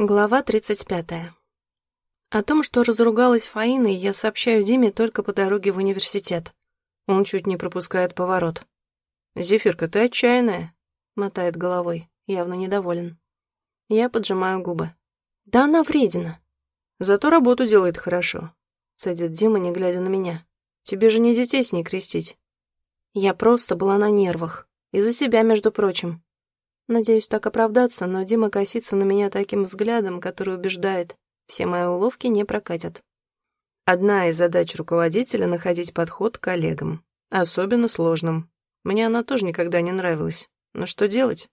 Глава 35. О том, что разругалась Фаиной, я сообщаю Диме только по дороге в университет. Он чуть не пропускает поворот. «Зефирка, ты отчаянная», — мотает головой, явно недоволен. Я поджимаю губы. «Да она вредина». «Зато работу делает хорошо», — садит Дима, не глядя на меня. «Тебе же не детей с ней крестить». Я просто была на нервах. Из-за себя, между прочим. Надеюсь так оправдаться, но Дима косится на меня таким взглядом, который убеждает, все мои уловки не прокатят. Одна из задач руководителя — находить подход к коллегам. Особенно сложным. Мне она тоже никогда не нравилась. Но что делать?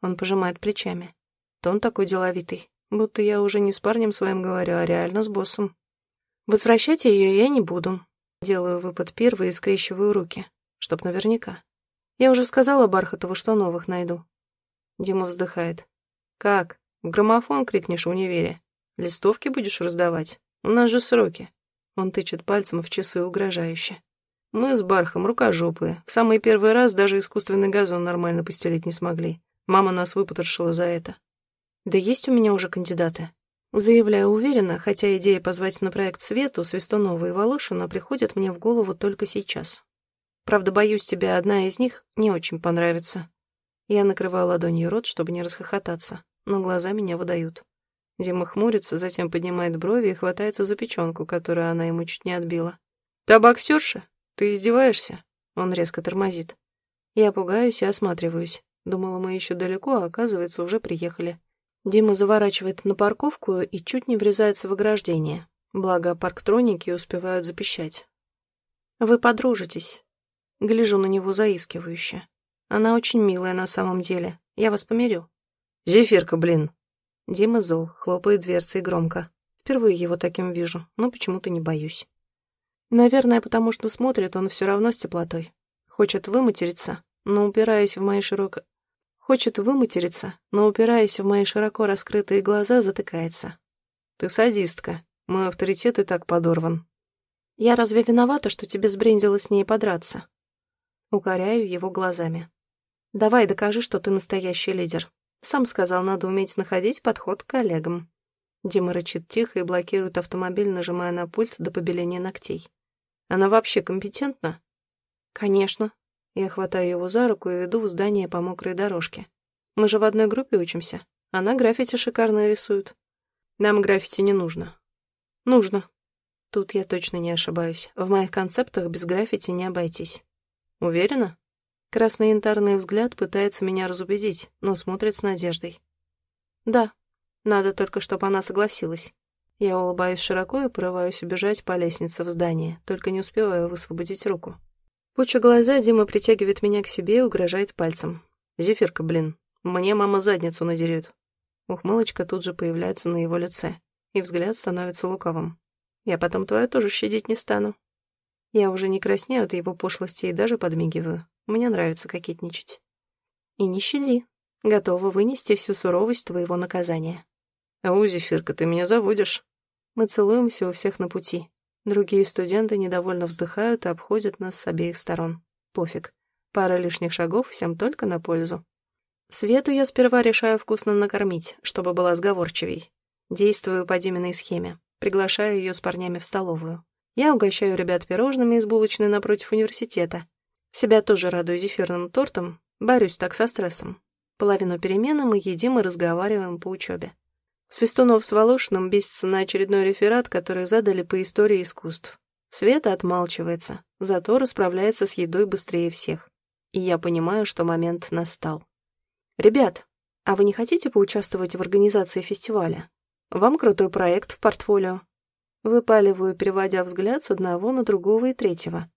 Он пожимает плечами. Тон такой деловитый, будто я уже не с парнем своим говорю, а реально с боссом. Возвращать ее я не буду. Делаю выпад первый и скрещиваю руки, чтоб наверняка. Я уже сказала Бархатову, что новых найду. Дима вздыхает. «Как? В граммофон крикнешь в универе? Листовки будешь раздавать? У нас же сроки». Он тычет пальцем в часы угрожающе. «Мы с Бархом рукожопые. В самый первый раз даже искусственный газон нормально постелить не смогли. Мама нас выпотрошила за это». «Да есть у меня уже кандидаты». Заявляю уверенно, хотя идея позвать на проект Свету, Свистунова и Волошина приходит мне в голову только сейчас. Правда, боюсь, тебе одна из них не очень понравится. Я накрываю ладонью рот, чтобы не расхохотаться, но глаза меня выдают. Дима хмурится, затем поднимает брови и хватается за печенку, которую она ему чуть не отбила. «Та боксерша? Ты издеваешься?» Он резко тормозит. Я пугаюсь и осматриваюсь. Думала, мы еще далеко, а оказывается, уже приехали. Дима заворачивает на парковку и чуть не врезается в ограждение. Благо, парктроники успевают запищать. «Вы подружитесь». Гляжу на него заискивающе. Она очень милая на самом деле. Я вас помирю». «Зефирка, блин!» Дима зол, хлопает дверцей громко. Впервые его таким вижу, но почему-то не боюсь. Наверное, потому что смотрит он все равно с теплотой. Хочет выматериться, но упираясь в мои широко... Хочет выматериться, но упираясь в мои широко раскрытые глаза, затыкается. «Ты садистка. Мой авторитет и так подорван». «Я разве виновата, что тебе сбрендило с ней подраться?» Укоряю его глазами. Давай докажи, что ты настоящий лидер. Сам сказал, надо уметь находить подход к коллегам. Дима рычит тихо и блокирует автомобиль, нажимая на пульт до побеления ногтей. Она вообще компетентна? Конечно. Я хватаю его за руку и веду в здание по мокрой дорожке. Мы же в одной группе учимся. Она граффити шикарно рисует. Нам граффити не нужно. Нужно. Тут я точно не ошибаюсь. В моих концептах без граффити не обойтись. Уверена? Красный янтарный взгляд пытается меня разубедить, но смотрит с надеждой. «Да, надо только, чтобы она согласилась». Я улыбаюсь широко и порываюсь убежать по лестнице в здание, только не успеваю высвободить руку. Пуча глаза, Дима притягивает меня к себе и угрожает пальцем. «Зефирка, блин, мне мама задницу надерет». Ухмылочка тут же появляется на его лице, и взгляд становится луковым. «Я потом твою тоже щадить не стану». Я уже не краснею от его пошлости и даже подмигиваю. Мне нравится кокетничать. И не щади. Готова вынести всю суровость твоего наказания. «Ау, Зефирка, ты меня заводишь». Мы целуемся у всех на пути. Другие студенты недовольно вздыхают и обходят нас с обеих сторон. Пофиг. Пара лишних шагов всем только на пользу. Свету я сперва решаю вкусно накормить, чтобы была сговорчивей. Действую по Диминой схеме. Приглашаю ее с парнями в столовую. Я угощаю ребят пирожными из булочной напротив университета, себя тоже радую зефирным тортом, борюсь так со стрессом. Половину перемены мы едим и разговариваем по учебе. Свистунов с Волошиным бесится на очередной реферат, который задали по истории искусств. Света отмалчивается, зато расправляется с едой быстрее всех. И я понимаю, что момент настал. «Ребят, а вы не хотите поучаствовать в организации фестиваля? Вам крутой проект в портфолио». Выпаливаю, переводя взгляд с одного на другого и третьего.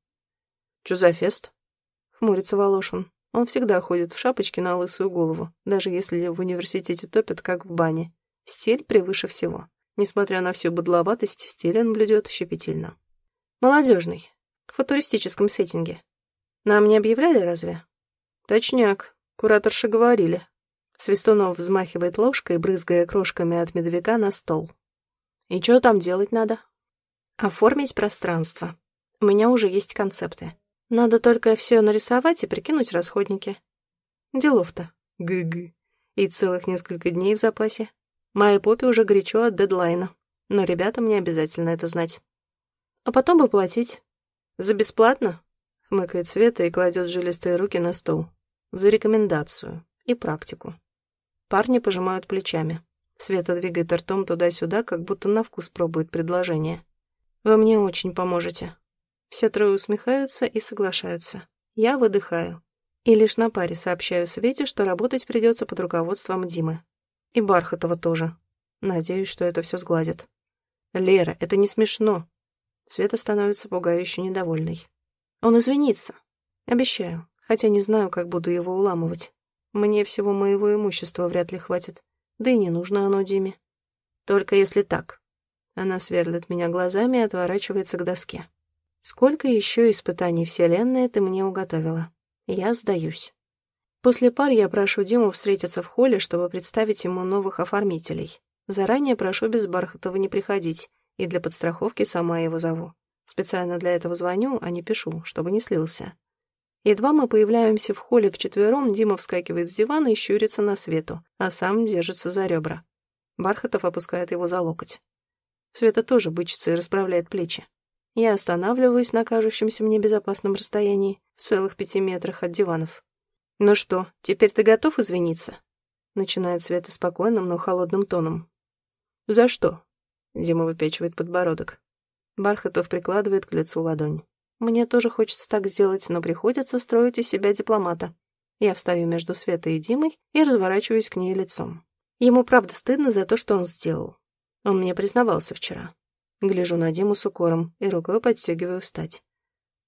«Чё за фест?» Хмурится Волошин. Он всегда ходит в шапочке на лысую голову, даже если в университете топят, как в бане. Стиль превыше всего. Несмотря на всю быдловатость, стиль он блюдет щепетильно. Молодежный. В футуристическом сеттинге. Нам не объявляли разве? Точняк. Кураторши говорили. Свистунов взмахивает ложкой, брызгая крошками от медовика на стол. И что там делать надо? Оформить пространство. У меня уже есть концепты. Надо только все нарисовать и прикинуть расходники. Делов-то. Гы-гы. И целых несколько дней в запасе. Моей попе уже горячо от дедлайна, но ребятам не обязательно это знать. А потом бы платить. За бесплатно? Хмыкает Света и кладет жилистые руки на стол. За рекомендацию и практику. Парни пожимают плечами. Света двигает ртом туда-сюда, как будто на вкус пробует предложение. «Вы мне очень поможете». Все трое усмехаются и соглашаются. Я выдыхаю. И лишь на паре сообщаю Свете, что работать придется под руководством Димы. И Бархатова тоже. Надеюсь, что это все сгладит. «Лера, это не смешно». Света становится пугающе недовольной. «Он извинится. Обещаю, хотя не знаю, как буду его уламывать. Мне всего моего имущества вряд ли хватит. Да и не нужно оно Диме. Только если так. Она сверлит меня глазами и отворачивается к доске. Сколько еще испытаний Вселенная ты мне уготовила? Я сдаюсь. После пар я прошу Диму встретиться в холле, чтобы представить ему новых оформителей. Заранее прошу без Бархатова не приходить, и для подстраховки сама его зову. Специально для этого звоню, а не пишу, чтобы не слился. Едва мы появляемся в холле вчетвером, Дима вскакивает с дивана и щурится на свету, а сам держится за ребра. Бархатов опускает его за локоть. Света тоже бычится и расправляет плечи. Я останавливаюсь на кажущемся мне безопасном расстоянии, в целых пяти метрах от диванов. «Ну что, теперь ты готов извиниться?» Начинает Света спокойным, но холодным тоном. «За что?» Дима выпечивает подбородок. Бархатов прикладывает к лицу ладонь. Мне тоже хочется так сделать, но приходится строить из себя дипломата. Я встаю между Светой и Димой и разворачиваюсь к ней лицом. Ему правда стыдно за то, что он сделал. Он мне признавался вчера. Гляжу на Диму с укором и рукой подстегиваю встать.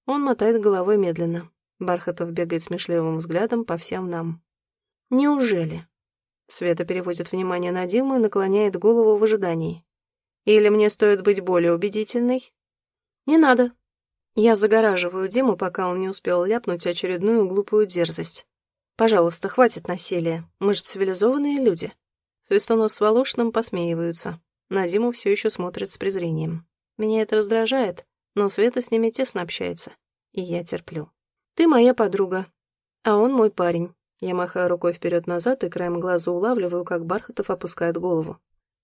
Он мотает головой медленно. Бархатов бегает смешливым взглядом по всем нам. «Неужели?» Света переводит внимание на Диму и наклоняет голову в ожидании. «Или мне стоит быть более убедительной?» «Не надо», я загораживаю Диму, пока он не успел ляпнуть очередную глупую дерзость. «Пожалуйста, хватит насилия. Мы же цивилизованные люди». Свистунов с Волошным посмеиваются. На Диму все еще смотрят с презрением. Меня это раздражает, но Света с ними тесно общается. И я терплю. «Ты моя подруга, а он мой парень». Я махаю рукой вперед-назад и краем глаза улавливаю, как Бархатов опускает голову.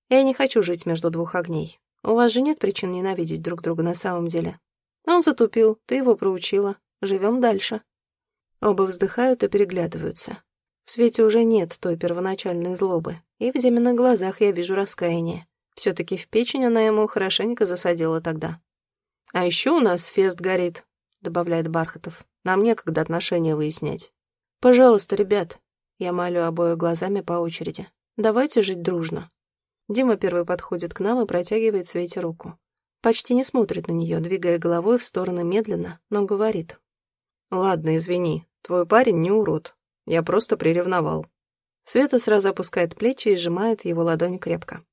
«Я не хочу жить между двух огней. У вас же нет причин ненавидеть друг друга на самом деле. Он затупил, ты его проучила. Живем дальше. Оба вздыхают и переглядываются. В свете уже нет той первоначальной злобы, и в Диминых глазах я вижу раскаяние. Все-таки в печень она ему хорошенько засадила тогда. «А еще у нас фест горит», — добавляет Бархатов. «Нам некогда отношения выяснять». «Пожалуйста, ребят», — я молю обоих глазами по очереди. «Давайте жить дружно». Дима первый подходит к нам и протягивает Свете руку. Почти не смотрит на нее, двигая головой в стороны медленно, но говорит. «Ладно, извини, твой парень не урод. Я просто приревновал». Света сразу опускает плечи и сжимает его ладонь крепко.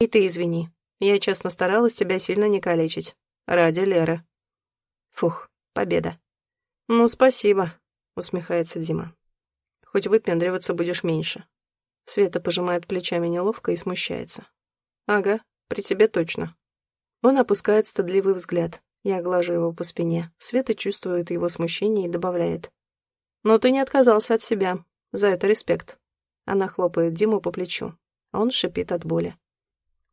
«И ты извини. Я честно старалась тебя сильно не калечить. Ради Леры». Фух, победа. «Ну, спасибо», — усмехается Дима. «Хоть выпендриваться будешь меньше». Света пожимает плечами неловко и смущается. «Ага, при тебе точно». Он опускает стыдливый взгляд. Я глажу его по спине. Света чувствует его смущение и добавляет. «Но ты не отказался от себя. За это респект». Она хлопает Диму по плечу. Он шипит от боли.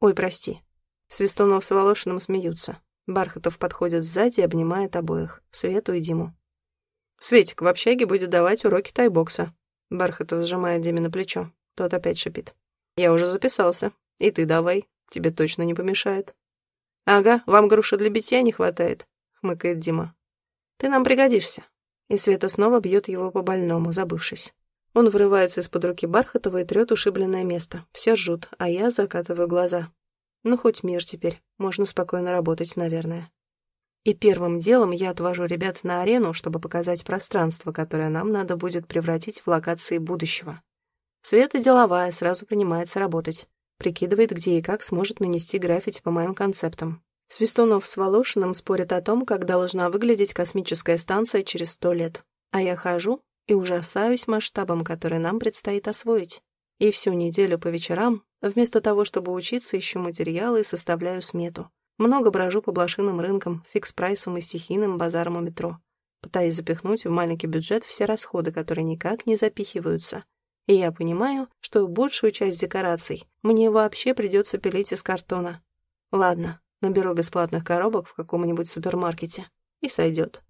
«Ой, прости». Свистунов с Волошиным смеются. Бархатов подходит сзади и обнимает обоих, Свету и Диму. «Светик в общаге будет давать уроки тайбокса». Бархатов сжимает Диме на плечо. Тот опять шипит. «Я уже записался. И ты давай. Тебе точно не помешает». «Ага, вам груши для битья не хватает», — хмыкает Дима. «Ты нам пригодишься». И Света снова бьет его по больному, забывшись. Он вырывается из-под руки Бархатова и трет ушибленное место. Все ржут, а я закатываю глаза. Ну, хоть мир теперь. Можно спокойно работать, наверное. И первым делом я отвожу ребят на арену, чтобы показать пространство, которое нам надо будет превратить в локации будущего. Света деловая, сразу принимается работать. Прикидывает, где и как сможет нанести граффити по моим концептам. Свистунов с Волошиным спорят о том, как должна выглядеть космическая станция через сто лет. А я хожу и ужасаюсь масштабом, который нам предстоит освоить. И всю неделю по вечерам, вместо того, чтобы учиться, ищу материалы и составляю смету. Много брожу по блошиным рынкам, фикс-прайсам и стихийным базарам у метро, пытаясь запихнуть в маленький бюджет все расходы, которые никак не запихиваются. И я понимаю, что большую часть декораций мне вообще придется пилить из картона. Ладно, наберу бесплатных коробок в каком-нибудь супермаркете. И сойдет.